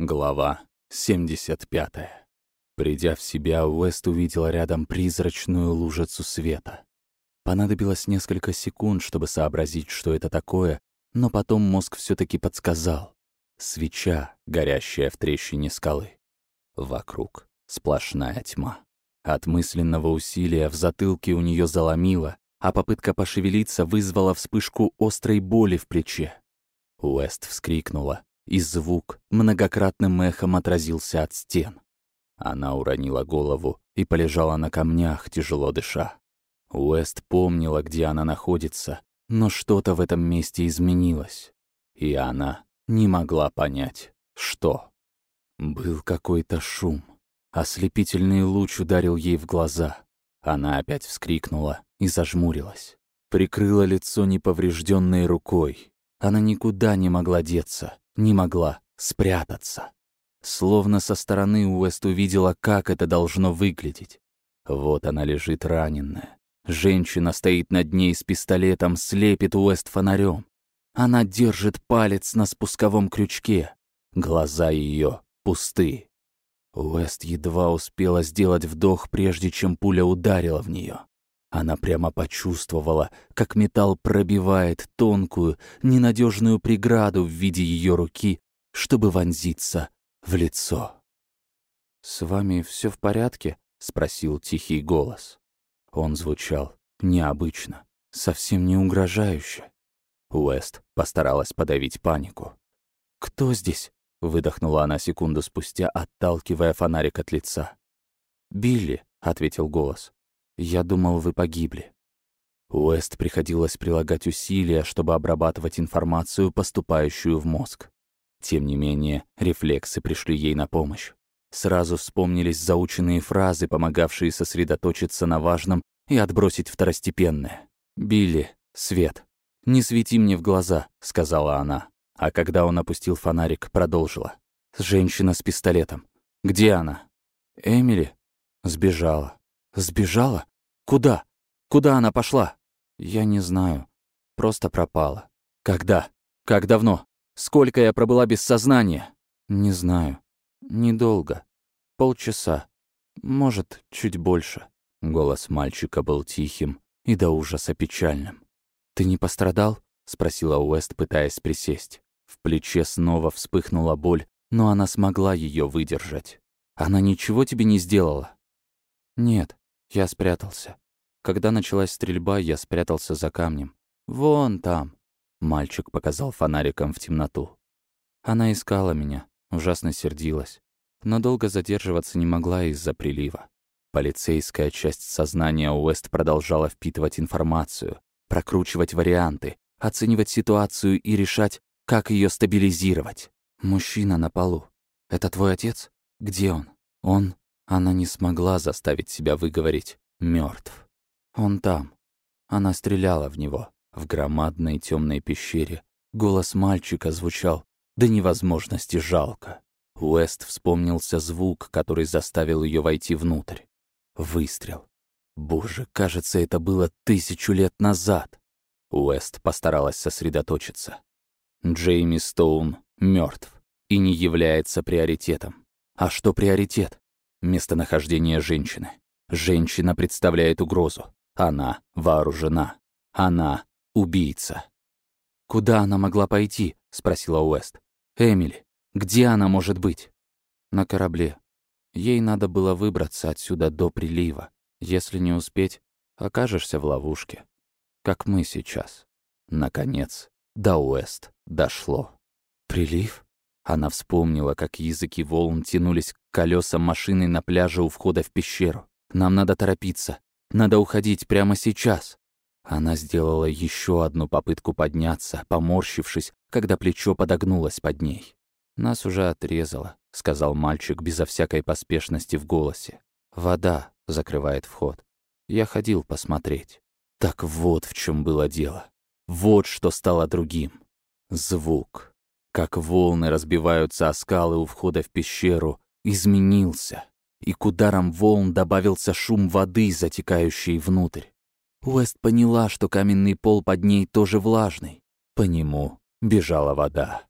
Глава 75. Придя в себя, Уэст увидел рядом призрачную лужицу света. Понадобилось несколько секунд, чтобы сообразить, что это такое, но потом мозг все таки подсказал. Свеча, горящая в трещине скалы. Вокруг сплошная тьма. От мысленного усилия в затылке у нее заломило, а попытка пошевелиться вызвала вспышку острой боли в плече. Уэст вскрикнула, и звук многократным эхом отразился от стен. Она уронила голову и полежала на камнях, тяжело дыша. Уэст помнила, где она находится, но что-то в этом месте изменилось, и она не могла понять, что. Был какой-то шум. Ослепительный луч ударил ей в глаза. Она опять вскрикнула и зажмурилась. Прикрыла лицо неповрежденной рукой. Она никуда не могла деться не могла спрятаться. Словно со стороны Уэст увидела, как это должно выглядеть. Вот она лежит раненная. Женщина стоит над ней с пистолетом, слепит Уэст фонарем. Она держит палец на спусковом крючке. Глаза ее пусты. Уэст едва успела сделать вдох, прежде чем пуля ударила в нее. Она прямо почувствовала, как металл пробивает тонкую, ненадежную преграду в виде ее руки, чтобы вонзиться в лицо. «С вами все в порядке?» — спросил тихий голос. Он звучал необычно, совсем не угрожающе. Уэст постаралась подавить панику. «Кто здесь?» — выдохнула она секунду спустя, отталкивая фонарик от лица. «Билли», — ответил голос. Я думал, вы погибли. Уэст приходилось прилагать усилия, чтобы обрабатывать информацию, поступающую в мозг. Тем не менее, рефлексы пришли ей на помощь. Сразу вспомнились заученные фразы, помогавшие сосредоточиться на важном и отбросить второстепенное. «Билли, свет, не свети мне в глаза», — сказала она. А когда он опустил фонарик, продолжила. «Женщина с пистолетом. Где она?» «Эмили?» «Сбежала». Сбежала? Куда? Куда она пошла? Я не знаю. Просто пропала. Когда? Как давно? Сколько я пробыла без сознания? Не знаю. Недолго. Полчаса. Может, чуть больше. Голос мальчика был тихим и до ужаса печальным. «Ты не пострадал?» — спросила Уэст, пытаясь присесть. В плече снова вспыхнула боль, но она смогла ее выдержать. «Она ничего тебе не сделала?» «Нет, я спрятался. Когда началась стрельба, я спрятался за камнем. «Вон там!» — мальчик показал фонариком в темноту. Она искала меня, ужасно сердилась. Но долго задерживаться не могла из-за прилива. Полицейская часть сознания Уэст продолжала впитывать информацию, прокручивать варианты, оценивать ситуацию и решать, как ее стабилизировать. «Мужчина на полу. Это твой отец? Где он? Он она не смогла заставить себя выговорить мертв. Он там. Она стреляла в него. В громадной темной пещере голос мальчика звучал до невозможности жалко. Уэст вспомнился звук, который заставил ее войти внутрь. Выстрел. Боже, кажется, это было тысячу лет назад. Уэст постаралась сосредоточиться. Джейми Стоун мертв и не является приоритетом. А что приоритет? Местонахождение женщины. Женщина представляет угрозу. Она вооружена. Она убийца. «Куда она могла пойти?» — спросила Уэст. «Эмили, где она может быть?» «На корабле. Ей надо было выбраться отсюда до прилива. Если не успеть, окажешься в ловушке. Как мы сейчас». Наконец, до Уэст дошло. «Прилив?» Она вспомнила, как языки волн тянулись к колесам машины на пляже у входа в пещеру. «Нам надо торопиться. Надо уходить прямо сейчас». Она сделала еще одну попытку подняться, поморщившись, когда плечо подогнулось под ней. «Нас уже отрезало», — сказал мальчик безо всякой поспешности в голосе. «Вода закрывает вход. Я ходил посмотреть». Так вот в чем было дело. Вот что стало другим. Звук как волны разбиваются о скалы у входа в пещеру, изменился, и к ударам волн добавился шум воды, затекающей внутрь. Уэст поняла, что каменный пол под ней тоже влажный. По нему бежала вода.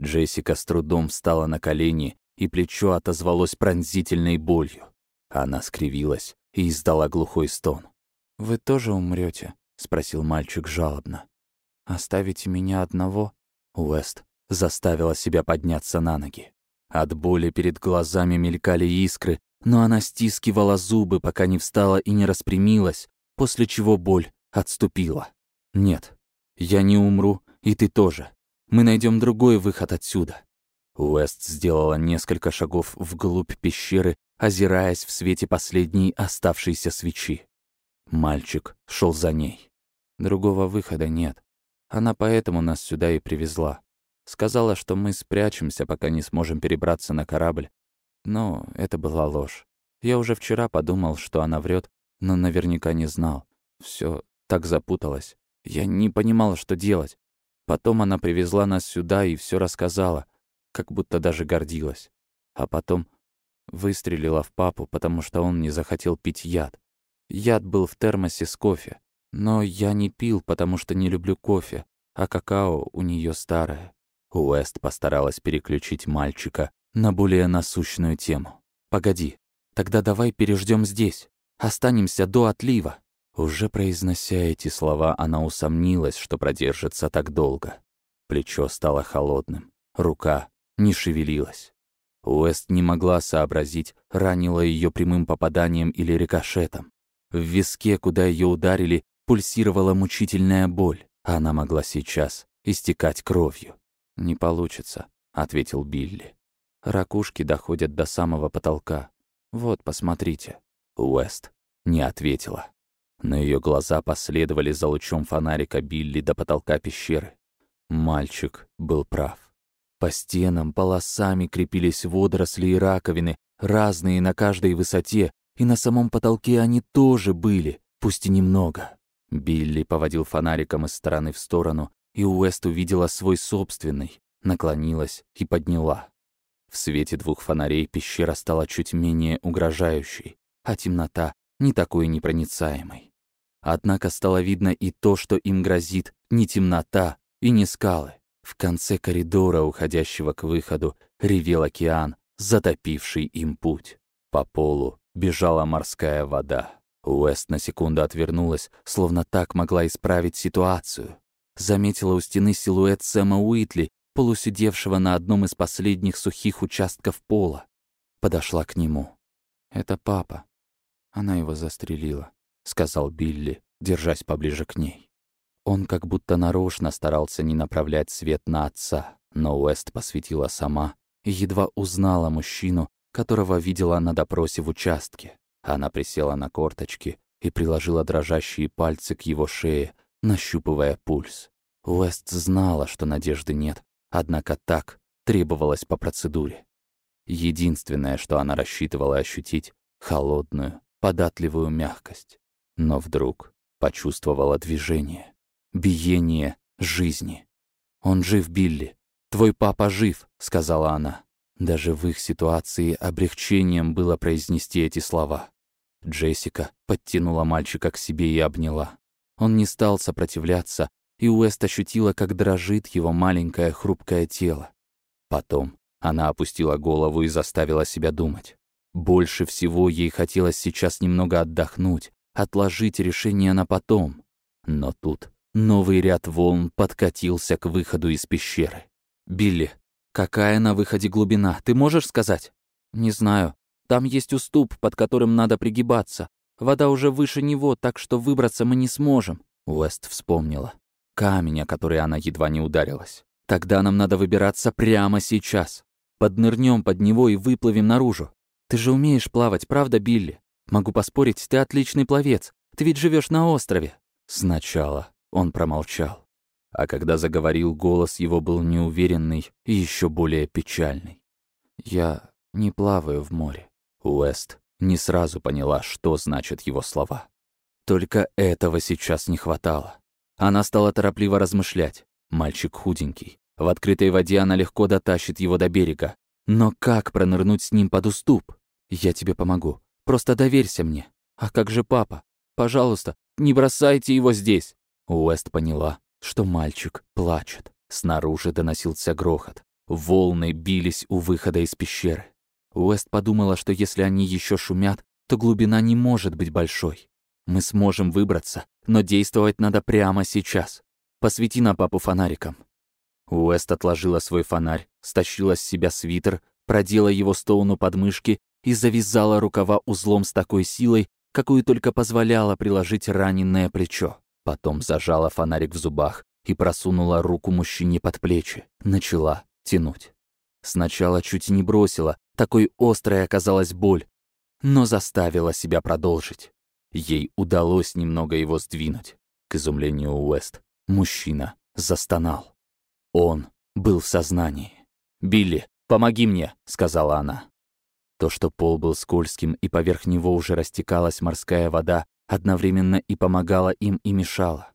Джессика с трудом встала на колени, и плечо отозвалось пронзительной болью. Она скривилась и издала глухой стон. «Вы тоже умрете? спросил мальчик жалобно. «Оставите меня одного?» Уэст заставила себя подняться на ноги. От боли перед глазами мелькали искры, но она стискивала зубы, пока не встала и не распрямилась, после чего боль отступила. «Нет, я не умру, и ты тоже. Мы найдем другой выход отсюда». Уэст сделала несколько шагов вглубь пещеры, озираясь в свете последней оставшейся свечи. Мальчик шел за ней. Другого выхода нет. Она поэтому нас сюда и привезла. Сказала, что мы спрячемся, пока не сможем перебраться на корабль. Но это была ложь. Я уже вчера подумал, что она врет, но наверняка не знал. Все так запуталось. Я не понимал, что делать. Потом она привезла нас сюда и все рассказала, как будто даже гордилась. А потом выстрелила в папу, потому что он не захотел пить яд. Яд был в термосе с кофе. Но я не пил, потому что не люблю кофе, а какао у нее старое. Уэст постаралась переключить мальчика на более насущную тему. «Погоди, тогда давай переждем здесь. Останемся до отлива». Уже произнося эти слова, она усомнилась, что продержится так долго. Плечо стало холодным, рука не шевелилась. Уэст не могла сообразить, ранила ее прямым попаданием или рикошетом. В виске, куда ее ударили, пульсировала мучительная боль. Она могла сейчас истекать кровью. «Не получится», — ответил Билли. «Ракушки доходят до самого потолка. Вот, посмотрите». Уэст не ответила. Но ее глаза последовали за лучом фонарика Билли до потолка пещеры. Мальчик был прав. По стенам полосами крепились водоросли и раковины, разные на каждой высоте, и на самом потолке они тоже были, пусть и немного. Билли поводил фонариком из стороны в сторону, и Уэст увидела свой собственный, наклонилась и подняла. В свете двух фонарей пещера стала чуть менее угрожающей, а темнота не такой непроницаемой. Однако стало видно и то, что им грозит не темнота и не скалы. В конце коридора, уходящего к выходу, ревел океан, затопивший им путь. По полу бежала морская вода. Уэст на секунду отвернулась, словно так могла исправить ситуацию. Заметила у стены силуэт Сэма Уитли, полусидевшего на одном из последних сухих участков пола. Подошла к нему. «Это папа. Она его застрелила», — сказал Билли, держась поближе к ней. Он как будто нарочно старался не направлять свет на отца, но Уэст посветила сама и едва узнала мужчину, которого видела на допросе в участке. Она присела на корточки и приложила дрожащие пальцы к его шее, нащупывая пульс. Уэст знала, что надежды нет, однако так требовалось по процедуре. Единственное, что она рассчитывала ощутить — холодную, податливую мягкость. Но вдруг почувствовала движение, биение жизни. «Он жив, Билли. Твой папа жив», — сказала она. Даже в их ситуации облегчением было произнести эти слова. Джессика подтянула мальчика к себе и обняла. Он не стал сопротивляться, и Уэст ощутила, как дрожит его маленькое хрупкое тело. Потом она опустила голову и заставила себя думать. Больше всего ей хотелось сейчас немного отдохнуть, отложить решение на потом. Но тут новый ряд волн подкатился к выходу из пещеры. «Билли, какая на выходе глубина, ты можешь сказать?» «Не знаю. Там есть уступ, под которым надо пригибаться. Вода уже выше него, так что выбраться мы не сможем». Уэст вспомнила. Камень, о который она едва не ударилась. «Тогда нам надо выбираться прямо сейчас. Поднырнем под него и выплывем наружу. Ты же умеешь плавать, правда, Билли? Могу поспорить, ты отличный пловец. Ты ведь живешь на острове». Сначала он промолчал. А когда заговорил, голос его был неуверенный и еще более печальный. «Я не плаваю в море. Уэст не сразу поняла, что значат его слова. Только этого сейчас не хватало. Она стала торопливо размышлять. Мальчик худенький. В открытой воде она легко дотащит его до берега. Но как пронырнуть с ним под уступ? Я тебе помогу. Просто доверься мне. А как же папа? Пожалуйста, не бросайте его здесь. Уэст поняла, что мальчик плачет. Снаружи доносился грохот. Волны бились у выхода из пещеры. Уэст подумала, что если они еще шумят, то глубина не может быть большой. Мы сможем выбраться, но действовать надо прямо сейчас. Посвети на папу фонариком. Уэст отложила свой фонарь, стащила с себя свитер, продела его Стоуну под мышки и завязала рукава узлом с такой силой, какую только позволяло приложить раненое плечо. Потом зажала фонарик в зубах и просунула руку мужчине под плечи. Начала тянуть. Сначала чуть не бросила, такой острой оказалась боль, но заставила себя продолжить. Ей удалось немного его сдвинуть. К изумлению Уэст, мужчина застонал. Он был в сознании. «Билли, помоги мне», — сказала она. То, что пол был скользким и поверх него уже растекалась морская вода, одновременно и помогало им, и мешало.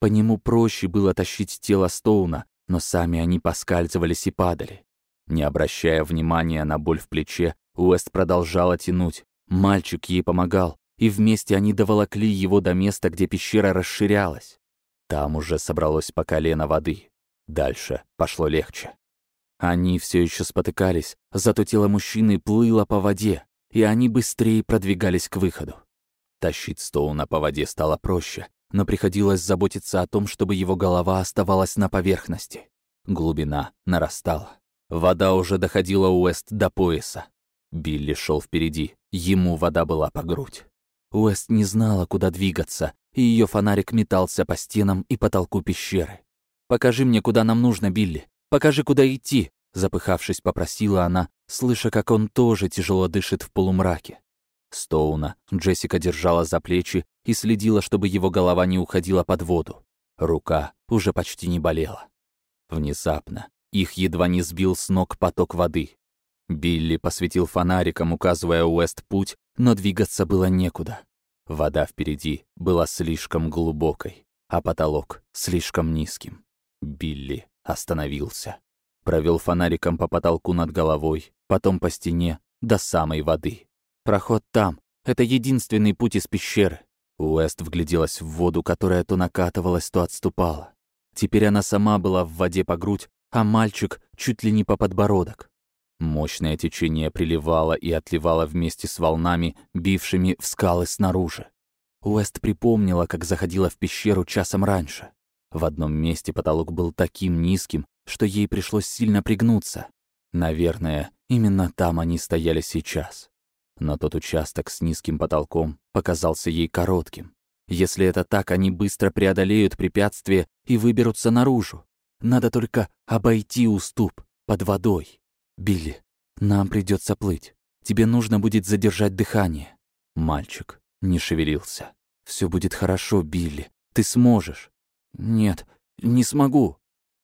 По нему проще было тащить тело Стоуна, но сами они поскальзывались и падали. Не обращая внимания на боль в плече, Уэст продолжала тянуть. Мальчик ей помогал, и вместе они доволокли его до места, где пещера расширялась. Там уже собралось по колено воды. Дальше пошло легче. Они все еще спотыкались, зато тело мужчины плыло по воде, и они быстрее продвигались к выходу. Тащить Стоуна по воде стало проще, но приходилось заботиться о том, чтобы его голова оставалась на поверхности. Глубина нарастала. Вода уже доходила Уэст до пояса. Билли шел впереди, ему вода была по грудь. Уэст не знала, куда двигаться, и ее фонарик метался по стенам и потолку пещеры. «Покажи мне, куда нам нужно, Билли. Покажи, куда идти!» Запыхавшись, попросила она, слыша, как он тоже тяжело дышит в полумраке. Стоуна Джессика держала за плечи и следила, чтобы его голова не уходила под воду. Рука уже почти не болела. Внезапно их едва не сбил с ног поток воды. Билли посветил фонариком, указывая Уэст путь, но двигаться было некуда. Вода впереди была слишком глубокой, а потолок слишком низким. Билли остановился. Провел фонариком по потолку над головой, потом по стене, до самой воды. Проход там. Это единственный путь из пещеры. Уэст вгляделась в воду, которая то накатывалась, то отступала. Теперь она сама была в воде по грудь, а мальчик чуть ли не по подбородок. Мощное течение приливало и отливало вместе с волнами, бившими в скалы снаружи. Уэст припомнила, как заходила в пещеру часом раньше. В одном месте потолок был таким низким, что ей пришлось сильно пригнуться. Наверное, именно там они стояли сейчас. Но тот участок с низким потолком показался ей коротким. Если это так, они быстро преодолеют препятствие и выберутся наружу. Надо только обойти уступ под водой. Билли, нам придется плыть. Тебе нужно будет задержать дыхание. Мальчик не шевелился. Все будет хорошо, Билли. Ты сможешь. Нет, не смогу.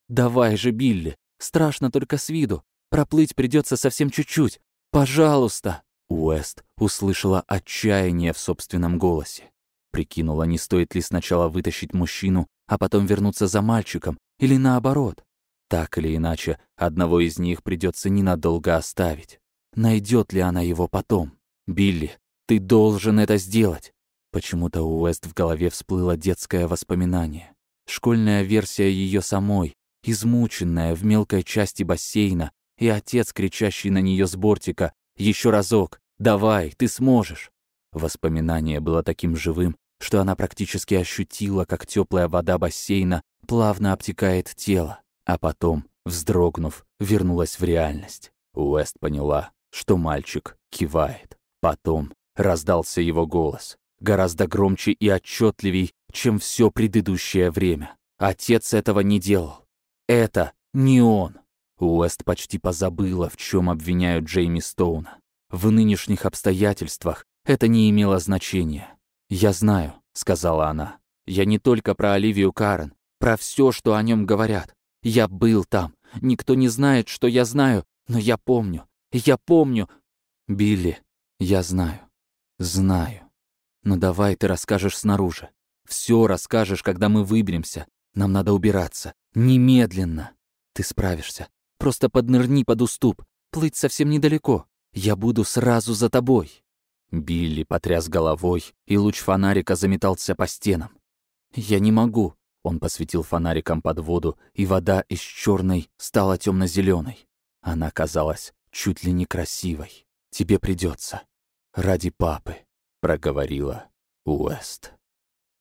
«Давай же, Билли! Страшно только с виду. Проплыть придется совсем чуть-чуть. Пожалуйста!» Уэст услышала отчаяние в собственном голосе. Прикинула, не стоит ли сначала вытащить мужчину, а потом вернуться за мальчиком, или наоборот. Так или иначе, одного из них придется ненадолго оставить. Найдет ли она его потом? «Билли, ты должен это сделать!» Почему-то у Уэст в голове всплыло детское воспоминание. Школьная версия ее самой, измученная в мелкой части бассейна, и отец, кричащий на нее с бортика «Еще разок! Давай, ты сможешь!» Воспоминание было таким живым, что она практически ощутила, как теплая вода бассейна плавно обтекает тело, а потом, вздрогнув, вернулась в реальность. Уэст поняла, что мальчик кивает. Потом раздался его голос, гораздо громче и отчетливей, чем все предыдущее время. Отец этого не делал. Это не он. Уэст почти позабыла, в чем обвиняют Джейми Стоуна. В нынешних обстоятельствах это не имело значения. «Я знаю», — сказала она. «Я не только про Оливию Карен, про все, что о нем говорят. Я был там. Никто не знает, что я знаю, но я помню. Я помню. Билли, я знаю. Знаю. Но давай ты расскажешь снаружи. Все расскажешь, когда мы выберемся. Нам надо убираться. Немедленно. Ты справишься. Просто поднырни под уступ. Плыть совсем недалеко. Я буду сразу за тобой. Билли потряс головой, и луч фонарика заметался по стенам. «Я не могу. Он посветил фонариком под воду, и вода из черной стала темно-зеленой. Она казалась чуть ли не красивой. «Тебе придется. Ради папы», — проговорила Уэст.